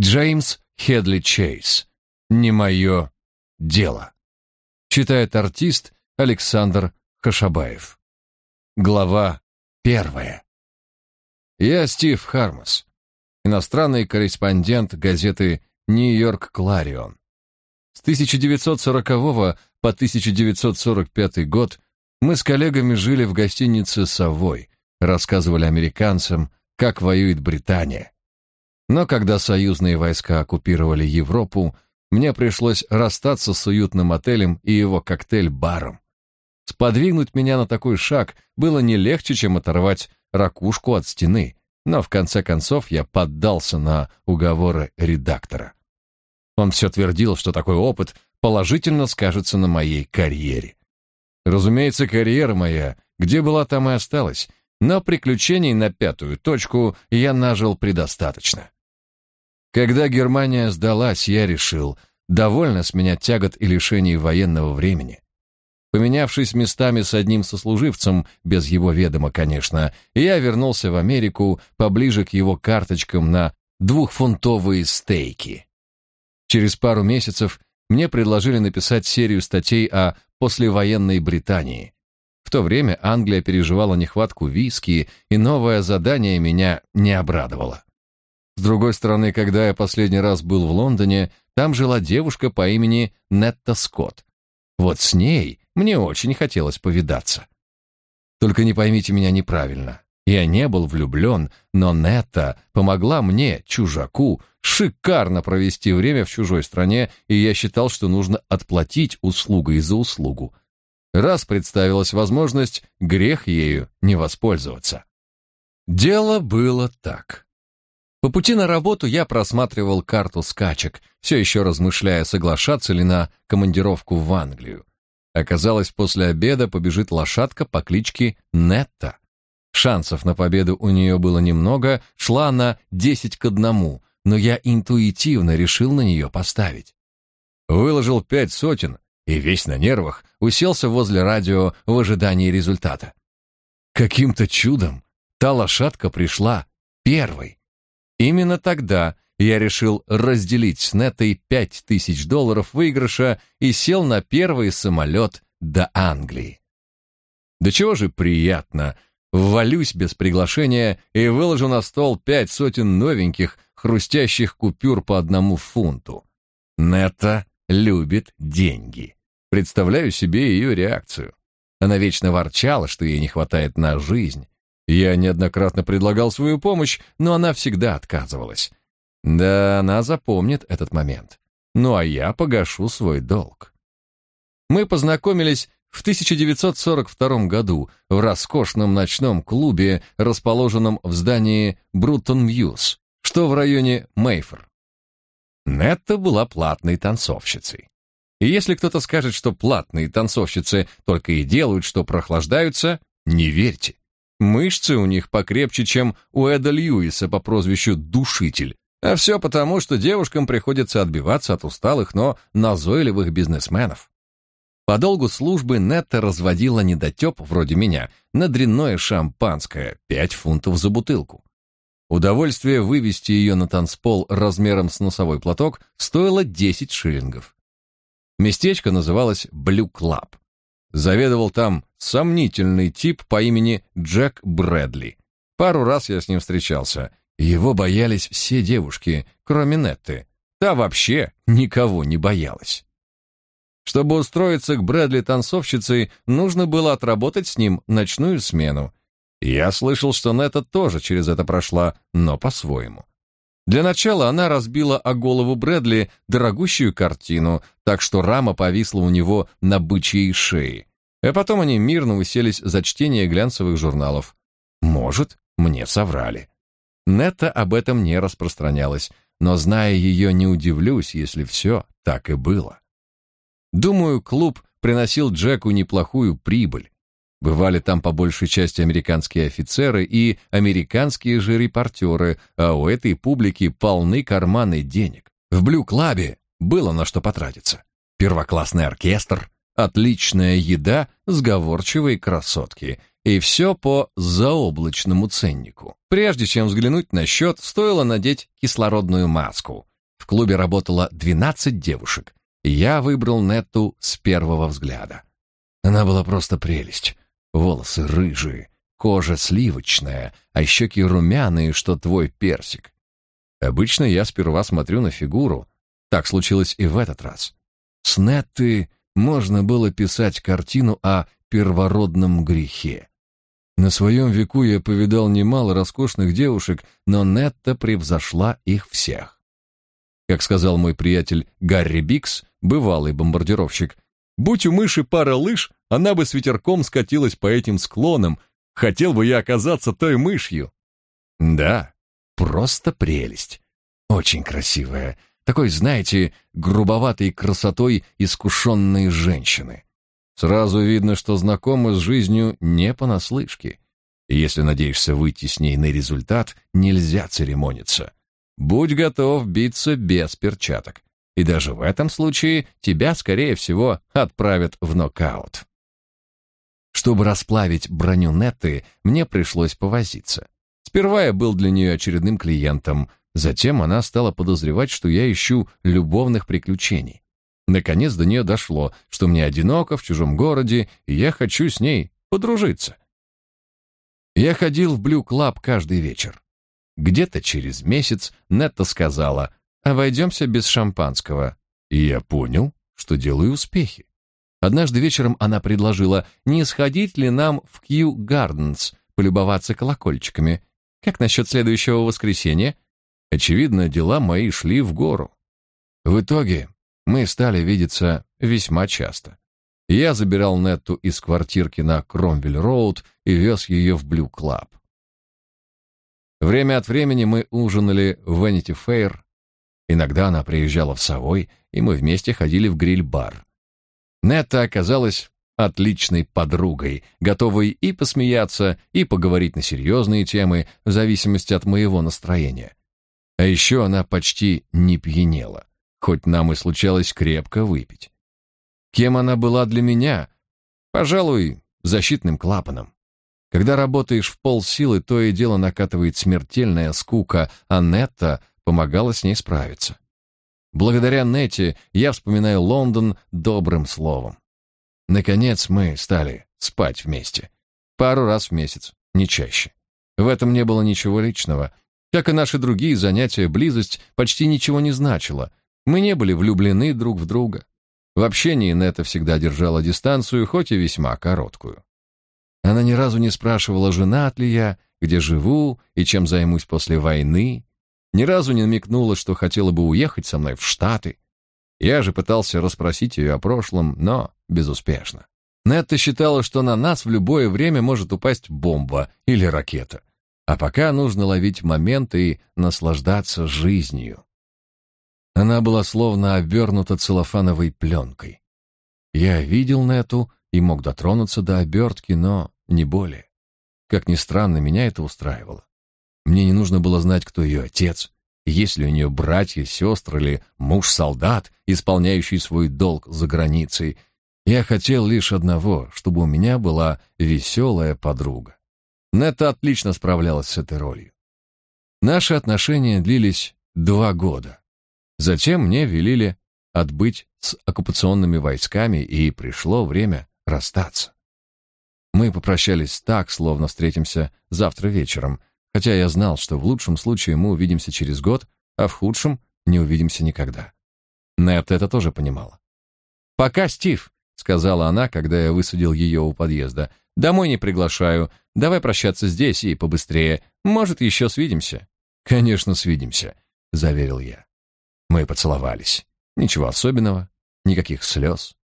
Джеймс Хедли Чейз. Не мое дело. Читает артист Александр Хашабаев. Глава первая. Я Стив Хармас, иностранный корреспондент газеты «Нью-Йорк Кларион». С 1940 по 1945 год мы с коллегами жили в гостинице «Совой», рассказывали американцам, как воюет Британия. Но когда союзные войска оккупировали Европу, мне пришлось расстаться с уютным отелем и его коктейль-баром. Сподвигнуть меня на такой шаг было не легче, чем оторвать ракушку от стены, но в конце концов я поддался на уговоры редактора. Он все твердил, что такой опыт положительно скажется на моей карьере. Разумеется, карьера моя, где была, там и осталась, но приключений на пятую точку я нажил предостаточно. Когда Германия сдалась, я решил, довольно с меня тягот и лишений военного времени. Поменявшись местами с одним сослуживцем, без его ведома, конечно, я вернулся в Америку поближе к его карточкам на двухфунтовые стейки. Через пару месяцев мне предложили написать серию статей о послевоенной Британии. В то время Англия переживала нехватку виски, и новое задание меня не обрадовало. С другой стороны, когда я последний раз был в Лондоне, там жила девушка по имени Нетта Скотт. Вот с ней мне очень хотелось повидаться. Только не поймите меня неправильно. Я не был влюблен, но Нетта помогла мне, чужаку, шикарно провести время в чужой стране, и я считал, что нужно отплатить услугой за услугу. Раз представилась возможность, грех ею не воспользоваться. Дело было так. По пути на работу я просматривал карту скачек, все еще размышляя, соглашаться ли на командировку в Англию. Оказалось, после обеда побежит лошадка по кличке Нетта. Шансов на победу у нее было немного, шла она десять к одному, но я интуитивно решил на нее поставить. Выложил пять сотен и весь на нервах уселся возле радио в ожидании результата. Каким-то чудом та лошадка пришла первой. Именно тогда я решил разделить с Нетой пять тысяч долларов выигрыша и сел на первый самолет до Англии. Да чего же приятно, ввалюсь без приглашения и выложу на стол пять сотен новеньких, хрустящих купюр по одному фунту. Нета любит деньги. Представляю себе ее реакцию. Она вечно ворчала, что ей не хватает на жизнь, я неоднократно предлагал свою помощь, но она всегда отказывалась. Да, она запомнит этот момент. Ну а я погашу свой долг. Мы познакомились в 1942 году в роскошном ночном клубе, расположенном в здании Брутон Мьюз, что в районе Мейфор. Нетта была платной танцовщицей. И если кто-то скажет, что платные танцовщицы только и делают, что прохлаждаются, не верьте. Мышцы у них покрепче, чем у Эда Льюиса по прозвищу Душитель. А все потому, что девушкам приходится отбиваться от усталых, но назойливых бизнесменов. По долгу службы Нетта разводила недотеп, вроде меня, на дрянное шампанское, 5 фунтов за бутылку. Удовольствие вывести ее на танцпол размером с носовой платок стоило 10 шиллингов. Местечко называлось «Блю Клаб». Заведовал там сомнительный тип по имени Джек Брэдли. Пару раз я с ним встречался. Его боялись все девушки, кроме Нетты. Та вообще никого не боялась. Чтобы устроиться к Брэдли танцовщицей, нужно было отработать с ним ночную смену. Я слышал, что Нетта тоже через это прошла, но по-своему. Для начала она разбила о голову Брэдли дорогущую картину, так что рама повисла у него на бычьей шее. А потом они мирно уселись за чтение глянцевых журналов. Может, мне соврали. Нетта об этом не распространялась, но, зная ее, не удивлюсь, если все так и было. Думаю, клуб приносил Джеку неплохую прибыль. Бывали там по большей части американские офицеры и американские же репортеры, а у этой публики полны карманы денег. В Блю-клабе было на что потратиться. Первоклассный оркестр, отличная еда, сговорчивые красотки. и все по заоблачному ценнику. Прежде чем взглянуть на счет, стоило надеть кислородную маску. В клубе работало 12 девушек, я выбрал Нетту с первого взгляда. Она была просто прелесть. Волосы рыжие, кожа сливочная, а щеки румяные, что твой персик. Обычно я сперва смотрю на фигуру. Так случилось и в этот раз. С Нетты можно было писать картину о первородном грехе. На своем веку я повидал немало роскошных девушек, но Нетта превзошла их всех. Как сказал мой приятель Гарри Бикс, бывалый бомбардировщик, будь у мыши пара лыж, она бы с ветерком скатилась по этим склонам. Хотел бы я оказаться той мышью. Да, просто прелесть. Очень красивая. Такой, знаете, грубоватой красотой искушенной женщины. Сразу видно, что знакома с жизнью не понаслышке. И если надеешься выйти с ней на результат, нельзя церемониться. Будь готов биться без перчаток. И даже в этом случае тебя, скорее всего, отправят в нокаут. Чтобы расплавить броню Нетты, мне пришлось повозиться. Сперва я был для нее очередным клиентом, затем она стала подозревать, что я ищу любовных приключений. Наконец до нее дошло, что мне одиноко в чужом городе, и я хочу с ней подружиться. Я ходил в Блю Клаб каждый вечер. Где-то через месяц Нетта сказала, «Обойдемся без шампанского». И я понял, что делаю успехи. Однажды вечером она предложила, не сходить ли нам в Кью Гарденс, полюбоваться колокольчиками. Как насчет следующего воскресенья? Очевидно, дела мои шли в гору. В итоге мы стали видеться весьма часто. Я забирал Нетту из квартирки на Кромвель-роуд и вез ее в Блю-клаб. Время от времени мы ужинали в Vanity Fair. Иногда она приезжала в Савой, и мы вместе ходили в гриль-бар. Нетта оказалась отличной подругой, готовой и посмеяться, и поговорить на серьезные темы, в зависимости от моего настроения. А еще она почти не пьянела, хоть нам и случалось крепко выпить. Кем она была для меня? Пожалуй, защитным клапаном. Когда работаешь в полсилы, то и дело накатывает смертельная скука, а Нетта помогала с ней справиться. Благодаря Нете я вспоминаю Лондон добрым словом. Наконец мы стали спать вместе. Пару раз в месяц, не чаще. В этом не было ничего личного. Как и наши другие занятия, близость почти ничего не значила. Мы не были влюблены друг в друга. В общении Нета всегда держала дистанцию, хоть и весьма короткую. Она ни разу не спрашивала, женат ли я, где живу и чем займусь после войны, ни разу не намекнула, что хотела бы уехать со мной в Штаты. Я же пытался расспросить ее о прошлом, но безуспешно. Нетта считала, что на нас в любое время может упасть бомба или ракета. А пока нужно ловить момент и наслаждаться жизнью. Она была словно обернута целлофановой пленкой. Я видел Нету и мог дотронуться до обертки, но не более. Как ни странно, меня это устраивало. Мне не нужно было знать, кто ее отец, есть ли у нее братья, сестры или муж-солдат, исполняющий свой долг за границей. Я хотел лишь одного, чтобы у меня была веселая подруга. Нетта отлично справлялась с этой ролью. Наши отношения длились два года. Затем мне велели отбыть с оккупационными войсками, и пришло время расстаться. Мы попрощались так, словно встретимся завтра вечером, хотя я знал, что в лучшем случае мы увидимся через год, а в худшем не увидимся никогда. Нет это тоже понимала. «Пока, Стив», — сказала она, когда я высадил ее у подъезда. «Домой не приглашаю. Давай прощаться здесь и побыстрее. Может, еще свидимся». «Конечно, свидимся», — заверил я. Мы поцеловались. Ничего особенного, никаких слез.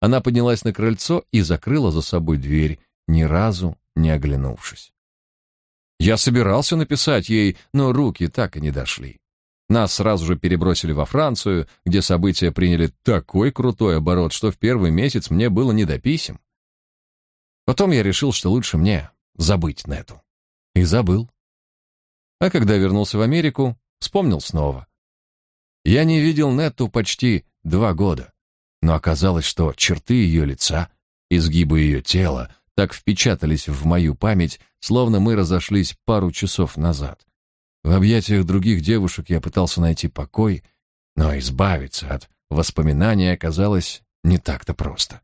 Она поднялась на крыльцо и закрыла за собой дверь, ни разу не оглянувшись. Я собирался написать ей, но руки так и не дошли. Нас сразу же перебросили во Францию, где события приняли такой крутой оборот, что в первый месяц мне было не до писем. Потом я решил, что лучше мне забыть Нету. И забыл. А когда вернулся в Америку, вспомнил снова. Я не видел Нету почти два года, но оказалось, что черты ее лица, изгибы ее тела, так впечатались в мою память, словно мы разошлись пару часов назад. В объятиях других девушек я пытался найти покой, но избавиться от воспоминаний оказалось не так-то просто.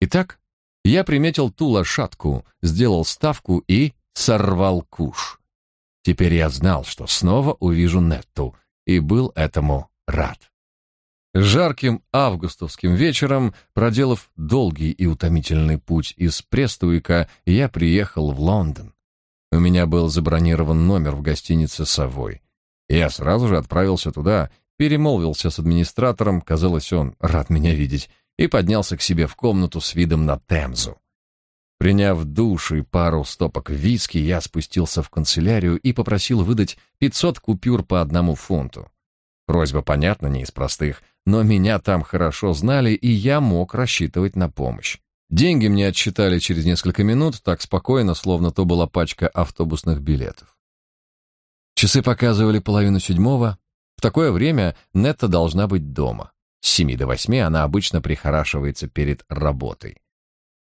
Итак, я приметил ту лошадку, сделал ставку и сорвал куш. Теперь я знал, что снова увижу Нетту, и был этому рад. Жарким августовским вечером, проделав долгий и утомительный путь из Престуика, я приехал в Лондон. У меня был забронирован номер в гостинице «Совой». Я сразу же отправился туда, перемолвился с администратором, казалось, он рад меня видеть, и поднялся к себе в комнату с видом на Темзу. Приняв душ и пару стопок виски, я спустился в канцелярию и попросил выдать 500 купюр по одному фунту. Просьба, понятно, не из простых, но меня там хорошо знали, и я мог рассчитывать на помощь. Деньги мне отсчитали через несколько минут, так спокойно, словно то была пачка автобусных билетов. Часы показывали половину седьмого. В такое время Нетта должна быть дома. С семи до восьми она обычно прихорашивается перед работой.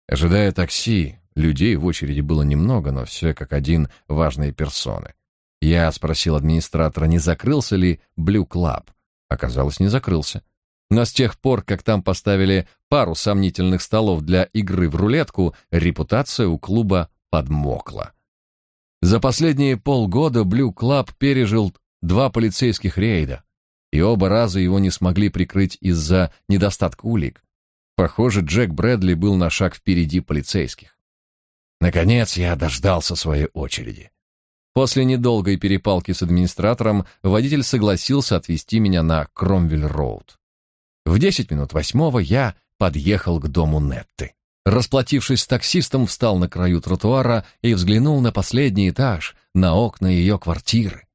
Ожидая такси, людей в очереди было немного, но все как один важные персоны. Я спросил администратора, не закрылся ли Blue Club. Оказалось, не закрылся. Но с тех пор, как там поставили пару сомнительных столов для игры в рулетку, репутация у клуба подмокла. За последние полгода Blue Club пережил два полицейских рейда, и оба раза его не смогли прикрыть из-за недостатка улик. Похоже, Джек Брэдли был на шаг впереди полицейских. Наконец я дождался своей очереди. После недолгой перепалки с администратором водитель согласился отвезти меня на Кромвель-роуд. В десять минут восьмого я подъехал к дому Нетты. Расплатившись с таксистом, встал на краю тротуара и взглянул на последний этаж, на окна ее квартиры.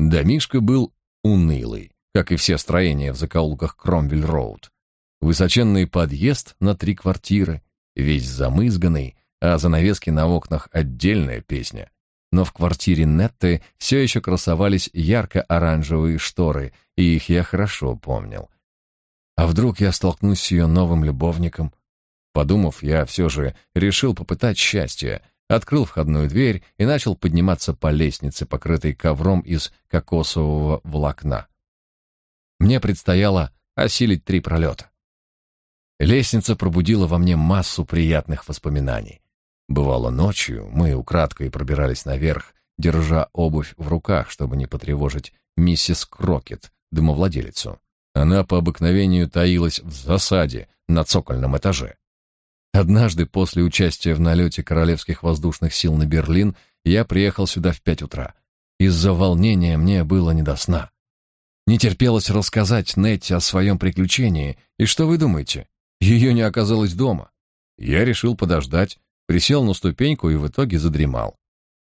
Домишко был унылый, как и все строения в закоулках Кромвель-роуд. Высоченный подъезд на три квартиры, весь замызганный, а занавески на окнах отдельная песня. Но в квартире Нетты все еще красовались ярко-оранжевые шторы, и их я хорошо помнил. А вдруг я столкнусь с ее новым любовником? Подумав, я все же решил попытать счастье, открыл входную дверь и начал подниматься по лестнице, покрытой ковром из кокосового волокна. Мне предстояло осилить три пролета. Лестница пробудила во мне массу приятных воспоминаний. Бывало ночью, мы украдкой пробирались наверх, держа обувь в руках, чтобы не потревожить миссис Крокет, домовладелицу. Она по обыкновению таилась в засаде на цокольном этаже. Однажды после участия в налете Королевских воздушных сил на Берлин я приехал сюда в пять утра. Из-за волнения мне было не до сна. Не терпелось рассказать Нетте о своем приключении, и что вы думаете? Ее не оказалось дома. Я решил подождать, присел на ступеньку и в итоге задремал.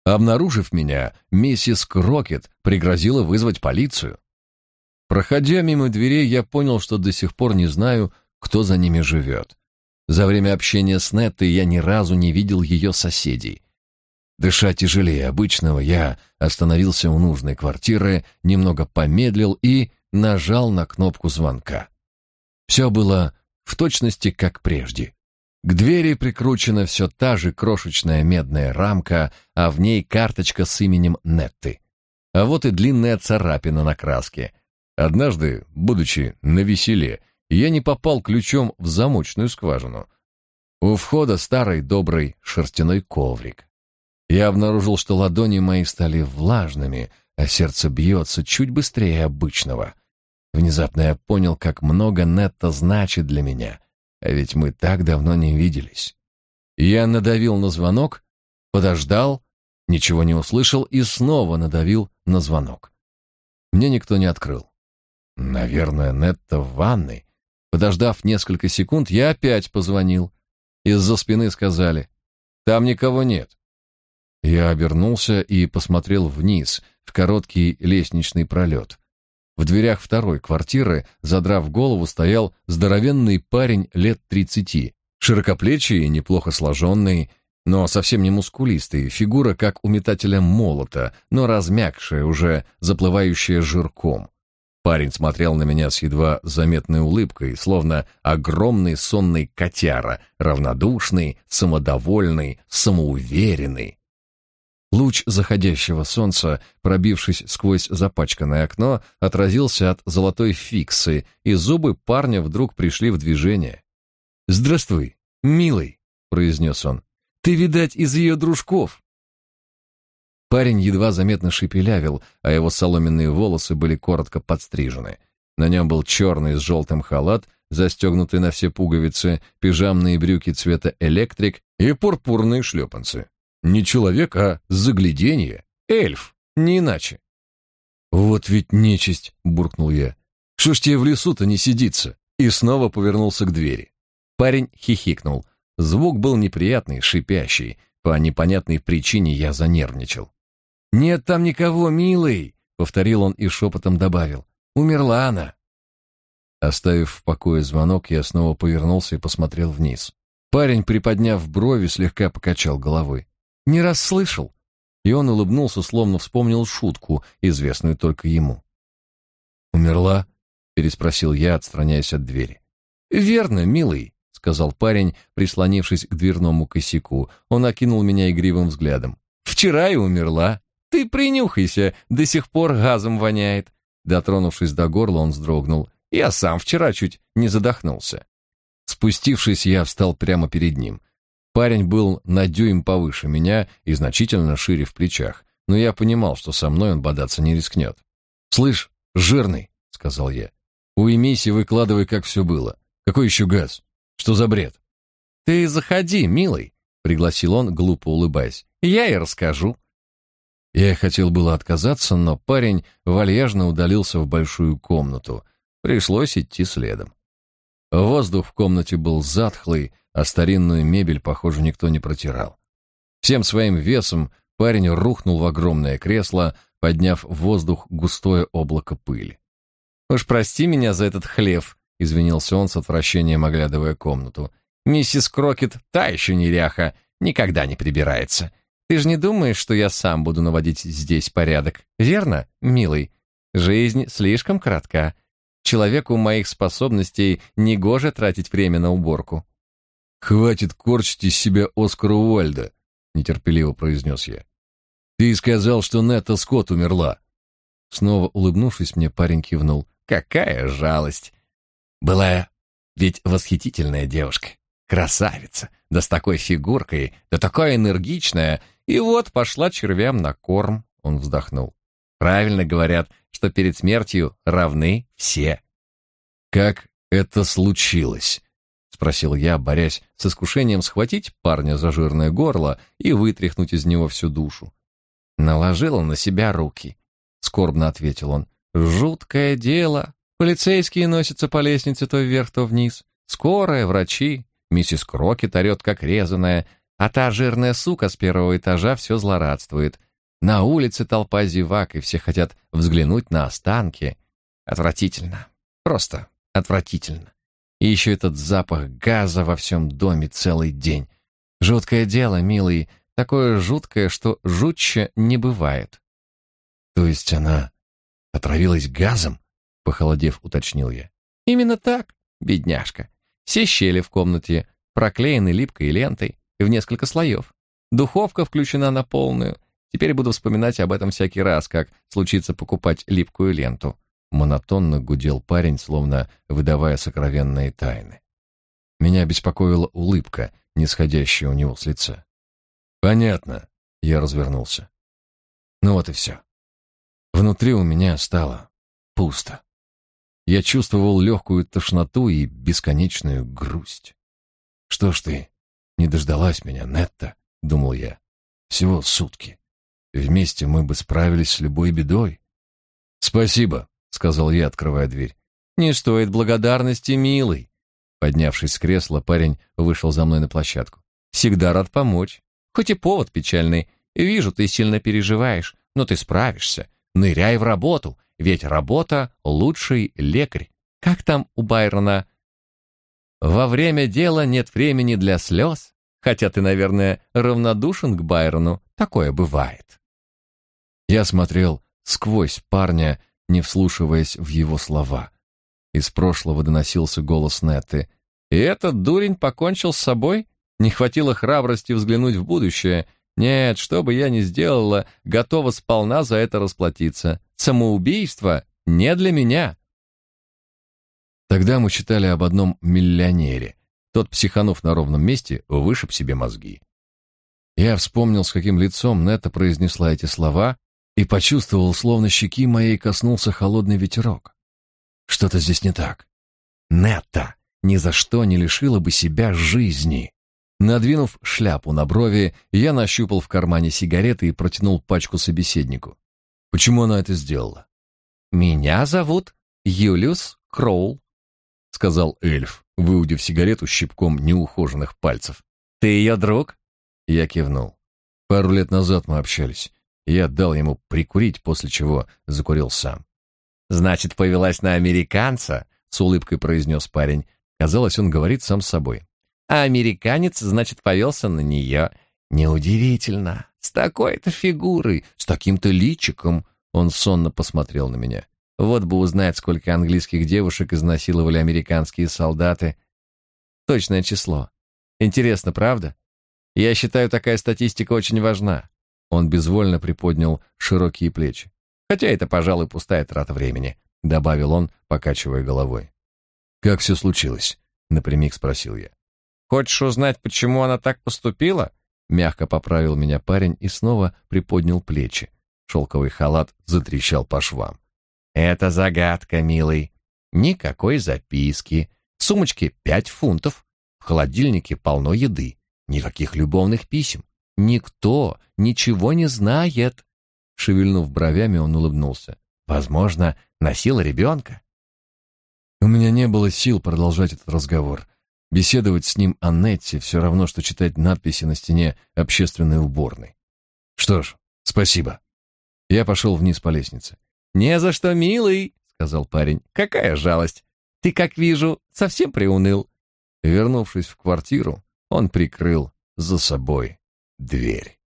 Обнаружив меня, миссис Крокет пригрозила вызвать полицию. Проходя мимо дверей, я понял, что до сих пор не знаю, кто за ними живет. За время общения с Неттой я ни разу не видел ее соседей. Дыша тяжелее обычного, я остановился у нужной квартиры, немного помедлил и нажал на кнопку звонка. Все было в точности как прежде. К двери прикручена все та же крошечная медная рамка, а в ней карточка с именем Нетты. А вот и длинная царапина на краске — Однажды, будучи на веселе, я не попал ключом в замочную скважину. У входа старый добрый шерстяной коврик. Я обнаружил, что ладони мои стали влажными, а сердце бьется чуть быстрее обычного. Внезапно я понял, как много Нетта значит для меня, а ведь мы так давно не виделись. Я надавил на звонок, подождал, ничего не услышал и снова надавил на звонок. Мне никто не открыл. Наверное, Нетта в ванной. Подождав несколько секунд, я опять позвонил. Из-за спины сказали: "Там никого нет". Я обернулся и посмотрел вниз, в короткий лестничный пролет. В дверях второй квартиры, задрав голову, стоял здоровенный парень лет тридцати, широкоплечий неплохо сложенный, но совсем не мускулистый, фигура как у метателя молота, но размякшая, уже заплывающая жирком. Парень смотрел на меня с едва заметной улыбкой, словно огромный сонный котяра, равнодушный, самодовольный, самоуверенный. Луч заходящего солнца, пробившись сквозь запачканное окно, отразился от золотой фиксы, и зубы парня вдруг пришли в движение. «Здравствуй, милый», — произнес он. «Ты, видать, из ее дружков». Парень едва заметно шепелявил, а его соломенные волосы были коротко подстрижены. На нем был черный с желтым халат, застегнутый на все пуговицы, пижамные брюки цвета электрик и пурпурные шлепанцы. Не человек, а загляденье. Эльф, не иначе. «Вот ведь нечисть!» — буркнул я. «Что ж тебе в лесу-то не сидится?» И снова повернулся к двери. Парень хихикнул. Звук был неприятный, шипящий. По непонятной причине я занервничал. «Нет там никого, милый!» — повторил он и шепотом добавил. «Умерла она!» Оставив в покое звонок, я снова повернулся и посмотрел вниз. Парень, приподняв брови, слегка покачал головой. «Не расслышал!» И он улыбнулся, словно вспомнил шутку, известную только ему. «Умерла?» — переспросил я, отстраняясь от двери. «Верно, милый», — сказал парень, прислонившись к дверному косяку. Он окинул меня игривым взглядом. «Вчера и умерла. Ты принюхайся, до сих пор газом воняет». Дотронувшись до горла, он вздрогнул. «Я сам вчера чуть не задохнулся». Спустившись, я встал прямо перед ним. Парень был на дюйм повыше меня и значительно шире в плечах, но я понимал, что со мной он бодаться не рискнет. «Слышь, жирный», — сказал я, — «уймись и выкладывай, как все было. Какой еще газ? Что за бред?» «Ты заходи, милый», — пригласил он, глупо улыбаясь. «Я и расскажу». Я хотел было отказаться, но парень вальяжно удалился в большую комнату. Пришлось идти следом. Воздух в комнате был затхлый, а старинную мебель, похоже, никто не протирал. Всем своим весом парень рухнул в огромное кресло, подняв в воздух густое облако пыли. «Уж прости меня за этот хлев», — извинился он с отвращением, оглядывая комнату. «Миссис Крокет та еще неряха, никогда не прибирается. Ты же не думаешь, что я сам буду наводить здесь порядок, верно, милый? Жизнь слишком коротка. Человеку моих способностей негоже тратить время на уборку. «Хватит корчить из себя Оскара Уальда», — нетерпеливо произнес я. «Ты сказал, что Нетта Скотт умерла». Снова улыбнувшись мне, парень кивнул. «Какая жалость! Была ведь восхитительная девушка, красавица, да с такой фигуркой, да такая энергичная, и вот пошла червям на корм», — он вздохнул. «Правильно говорят, что перед смертью равны все». «Как это случилось?» Спросил я, борясь с искушением схватить парня за жирное горло и вытряхнуть из него всю душу. Наложила на себя руки, скорбно ответил он. Жуткое дело. Полицейские носятся по лестнице то вверх, то вниз. Скорая, врачи, миссис Крокет орет как резаная, а та жирная сука с первого этажа все злорадствует. На улице толпа зевак, и все хотят взглянуть на останки. Отвратительно. Просто отвратительно. И еще этот запах газа во всем доме целый день. Жуткое дело, милый, такое жуткое, что жутче не бывает. То есть она отравилась газом? Похолодев, уточнил я. Именно так, бедняжка. Все щели в комнате проклеены липкой лентой в несколько слоев. Духовка включена на полную. Теперь буду вспоминать об этом всякий раз, как случится покупать липкую ленту. Монотонно гудел парень, словно выдавая сокровенные тайны. Меня беспокоила улыбка, не сходящая у него с лица. «Понятно», — я развернулся. Ну вот и все. Внутри у меня стало пусто. Я чувствовал легкую тошноту и бесконечную грусть. «Что ж ты, не дождалась меня, Нетта?» — думал я. «Всего сутки. Вместе мы бы справились с любой бедой». «Спасибо», — сказал я, открывая дверь. «Не стоит благодарности, милый». Поднявшись с кресла, парень вышел за мной на площадку. «Всегда рад помочь. Хоть и повод печальный. Вижу, ты сильно переживаешь, но ты справишься. Ныряй в работу, ведь работа — лучший лекарь. Как там у Байрона? Во время дела нет времени для слез, хотя ты, наверное, равнодушен к Байрону. Такое бывает». Я смотрел сквозь парня, не вслушиваясь в его слова. Из прошлого доносился голос Нетты. «И этот дурень покончил с собой? Не хватило храбрости взглянуть в будущее. Нет, что бы я ни сделала, готова сполна за это расплатиться. Самоубийство не для меня». Тогда мы читали об одном миллионере. Тот, психанув на ровном месте, вышиб себе мозги. Я вспомнил, с каким лицом Нетта произнесла эти слова, и почувствовал, словно щеки моей коснулся холодный ветерок. Что-то здесь не так. Нетта ни за что не лишила бы себя жизни. Надвинув шляпу на брови, я нащупал в кармане сигареты и протянул пачку собеседнику. Почему она это сделала? «Меня зовут Юлиус Кроул», — сказал эльф, выудив сигарету щипком неухоженных пальцев. «Ты ее друг?» Я кивнул. Пару лет назад мы общались. Я дал ему прикурить, после чего закурил сам. «Значит, повелась на американца?» — с улыбкой произнес парень. Казалось, он говорит сам с собой. «А американец, значит, повелся на нее. Неудивительно. С такой-то фигурой, с таким-то личиком». Он сонно посмотрел на меня. Вот бы узнать, сколько английских девушек изнасиловали американские солдаты. Точное число. Интересно, правда? Я считаю, такая статистика очень важна. Он безвольно приподнял широкие плечи. Хотя это, пожалуй, пустая трата времени, добавил он, покачивая головой. Как все случилось? напрямик спросил я. Хочешь узнать, почему она так поступила? Мягко поправил меня парень и снова приподнял плечи. Шелковый халат затрещал по швам. Это загадка, милый. Никакой записки. В сумочке пять фунтов. В холодильнике полно еды. Никаких любовных писем. Никто ничего не знает. Шевельнув бровями, он улыбнулся. Возможно, носил ребенка. У меня не было сил продолжать этот разговор. Беседовать с ним о Нетте все равно, что читать надписи на стене общественной уборной. Что ж, спасибо. Я пошел вниз по лестнице. «Не за что, милый», — сказал парень. «Какая жалость! Ты, как вижу, совсем приуныл». Вернувшись в квартиру, он прикрыл за собой дверь.